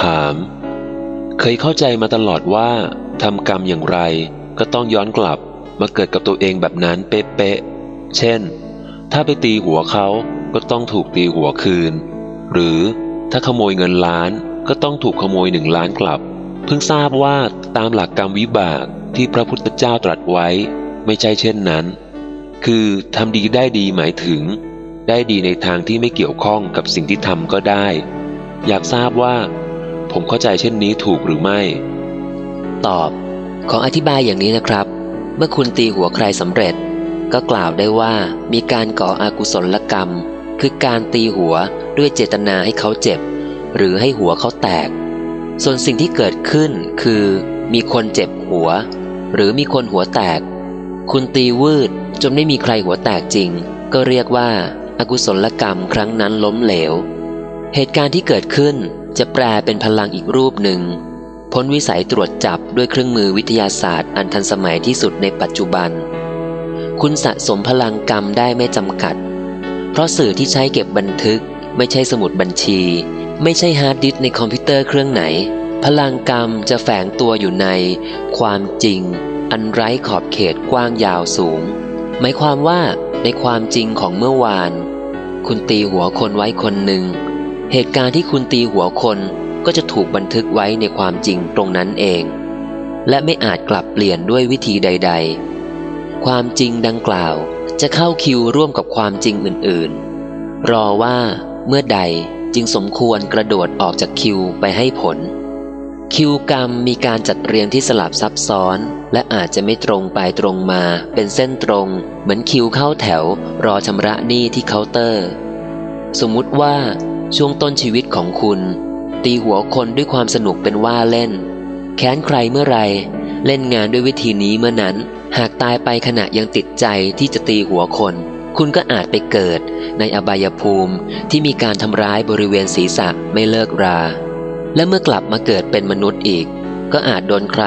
ถาม เคยเข้าใจมาตลอดว่าทำกรรมอย่างไรก็ต้องย้อนกลับมาเกิดกับตัวเองแบบนั้นเป๊ะเช่น ถ้าไปตีหัวเขาก็ต้องถูกตีหัวคืน หรือถ้าขโมยเงินล้านก็ต้องถูกขโมยหนึ่งล้านกลับ เพิ่งทราบว่าตามหลักกรรมวิบากที่พระพุทธเจ้าตรัสไว้ ไม่ใช่เช่นนั้น คือทำดีได้ดีหมายถึง ได้ดีในทางที่ไม่เกี่ยวข้องกับสิ่งที่ทำก็ได้ อยากทราบว่า ผมเข้าใจเช่นนี้ถูกหรือไม่ ตอบ ขออธิบายอย่างนี้นะครับ เมื่อคุณตีหัวใครสำเร็จ ก็กล่าวได้ว่ามีการก่ออากุศลกรรม คือการตีหัวด้วยเจตนาให้เขาเจ็บ หรือให้หัวเขาแตก ส่วนสิ่งที่เกิดขึ้นคือ มีคนเจ็บหัว หรือมีคนหัวแตก คุณตีวืดจนไม่มีใครหัวแตกจริง ก็เรียกว่าอกุศลกรรมครั้งนั้นล้มเหลว เหตุการณ์ที่เกิดขึ้น จะแปลเป็นพลังอีกรูปหนึ่ง พ้นวิสัยตรวจจับด้วยเครื่องมือวิทยาศาสตร์อันทันสมัยที่สุดในปัจจุบัน คุณสะสมพลังกรรมได้ไม่จำกัด เพราะสื่อที่ใช้เก็บบันทึก ไม่ใช่สมุดบัญชี ไม่ใช่ฮาร์ดดิสก์ในคอมพิวเตอร์เครื่องไหน พลังกรรมจะแฝงตัวอยู่ใน ความจริง อันไร้ขอบเขตกว้างยาวสูง หมายความว่าในความจริงของเมื่อวาน คุณตีหัวคนไว้คนหนึ่ง เหตุการณ์ที่คุณตีหัวคนก็จะถูกบันทึกไว้ในความจริงตรงนั้นเอง และไม่อาจกลับเปลี่ยนด้วยวิธีใด ๆ ความจริงดังกล่าวจะเข้าคิวร่วมกับความจริงอื่นๆ รอว่าเมื่อใดจึงสมควรกระโดดออกจากคิวไปให้ผล คิวกรรมมีการจัดเรียงที่สลับซับซ้อน และอาจจะไม่ตรงไปตรงมาเป็นเส้นตรง เหมือนคิวเข้าแถว รอชำระหนี้ที่เคาน์เตอร์ สมมุติว่าช่วงต้นชีวิตของคุณ ตีหัวคนด้วยความสนุกเป็นว่าเล่น แค้นใครเมื่อไร เล่นงานด้วยวิธีนี้เมื่อนั้น หากตายไปขณะยังติดใจที่จะตีหัวคน คุณก็อาจไปเกิดในอบายภูมิที่มีการทำร้ายบริเวณศีรษะไม่เลิกรา และเมื่อกลับมาเกิดเป็นมนุษย์อีก ก็อาจโดนใคร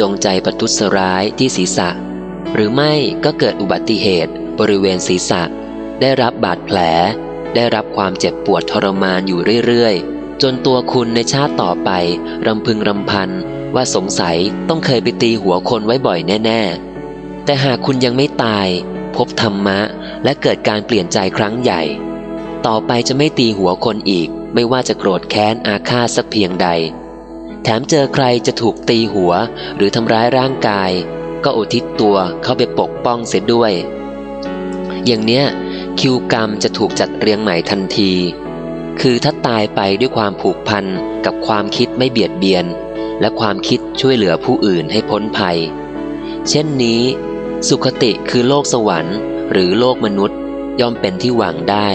จงใจประทุษร้ายที่ศีรษะ หรือไม่ก็เกิดอุบัติเหตุบริเวณศีรษะ ได้รับบาดแผล ได้รับความเจ็บปวดทรมานอยู่เรื่อยๆ จนตัวคุณในชาติต่อไปรำพึงรำพันว่าสงสัยต้องเคยไปตีหัวคนไว้บ่อยแน่ ๆ แต่หากคุณยังไม่ตาย พบธรรมะและเกิดการเปลี่ยนใจครั้งใหญ่ ต่อไปจะไม่ตีหัวคนอีก ไม่ว่าจะโกรธแค้นอาฆาตสักเพียงใด แถมเจอใครจะถูกตีหัวหรือทำร้ายร่างกาย ก็อุทิศตัวเข้าไปปกป้องเสียด้วย อย่างเนี้ย คิวกรรมจะถูกจัดเรียงใหม่ทันที คือถ้าตายไปด้วยความผูกพันกับความคิดไม่เบียดเบียน และความคิดช่วยเหลือผู้อื่นให้พ้นภัย เช่นนี้ สุขติคือโลกสวรรค์ หรือโลกมนุษย์ย่อมเป็นที่หวังได้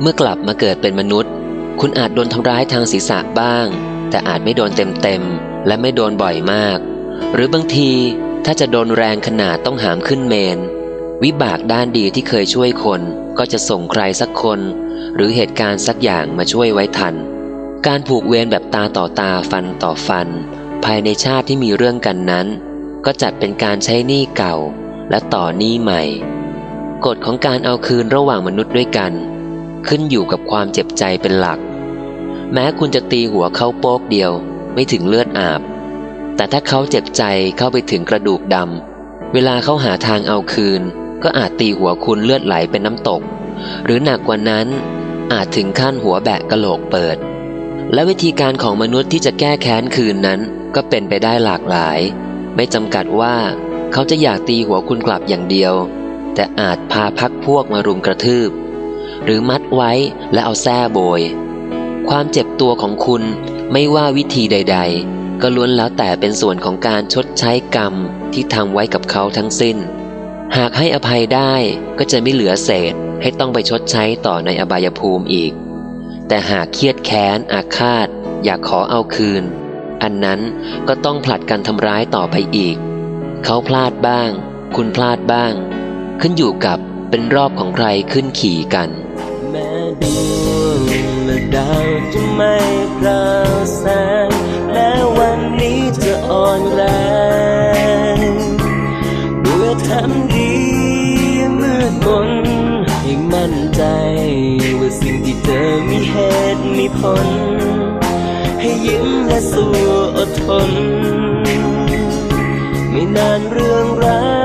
เมื่อกลับมาเกิดเป็นมนุษย์ คุณอาจโดนทำร้ายทางศีรษะบ้าง แต่อาจไม่โดนเต็มๆและไม่โดนบ่อยมาก หรือบางทีถ้าจะโดนแรงขนาดต้องหามขึ้นเมน วิบากด้านดีที่เคยช่วยคนก็จะส่งใครสักคน หรือเหตุการณ์สักอย่างมาช่วยไว้ทัน การผูกเวรแบบตาต่อตาฟันต่อฟัน ภายในชาติที่มีเรื่องกันนั้น ก็จัดเป็นการใช้หนี้เก่า และต่อหนี้ใหม่ กฎของการเอาคืนระหว่างมนุษย์ด้วยกัน ขึ้นอยู่กับความเจ็บใจเป็นหลัก แม้คุณจะตีหัวเข้าโป๊กเดียวไม่ถึงเลือดอาบ แต่ถ้าเขาเจ็บใจเข้าไปถึงกระดูกดำเวลาเขาหาทางเอาคืน ก็อาจตีหัวคุณเลือดไหลเป็นน้ำตก หรือหนักกว่านั้น อาจถึงขั้นหัวแบะกะโหลกเปิด และวิธีการของมนุษย์ที่จะแก้แค้นคืนนั้น ก็เป็นไปได้หลากหลาย ไม่จำกัดว่าเขาจะอยากตีหัวคุณกลับอย่างเดียว แต่อาจพาพักพวกมารุมกระทืบ หรือมัดไว้และเอาแส้โบย ความเจ็บตัวของคุณไม่ว่าวิธีใด ๆ ก็ล้วนแล้วแต่เป็นส่วนของการชดใช้กรรมที่ทำไว้กับเขาทั้งสิ้น หากให้อภัยได้ก็จะไม่เหลือเศษให้ต้องไปชดใช้ต่อในอบายภูมิอีก แต่หากเครียดแค้น อาฆาต อยากขอเอาคืน อันนั้นก็ต้องผลัดกันทำร้ายต่อไปอีก เขาพลาดบ้าง คุณพลาดบ้าง ขึ้นอยู่กับเป็นรอบของใครขึ้นขี่กัน แม้ดวงและดาวจะไม่ปราแสงและวันนี้จะอ่อนแรง ทำดีมืดมนให้มั่นใจ ว่าสิ่งที่เจอมีเหตุมีผล ให้ยิ้มและสู้อดทน ไม่นานเรื่องร้าย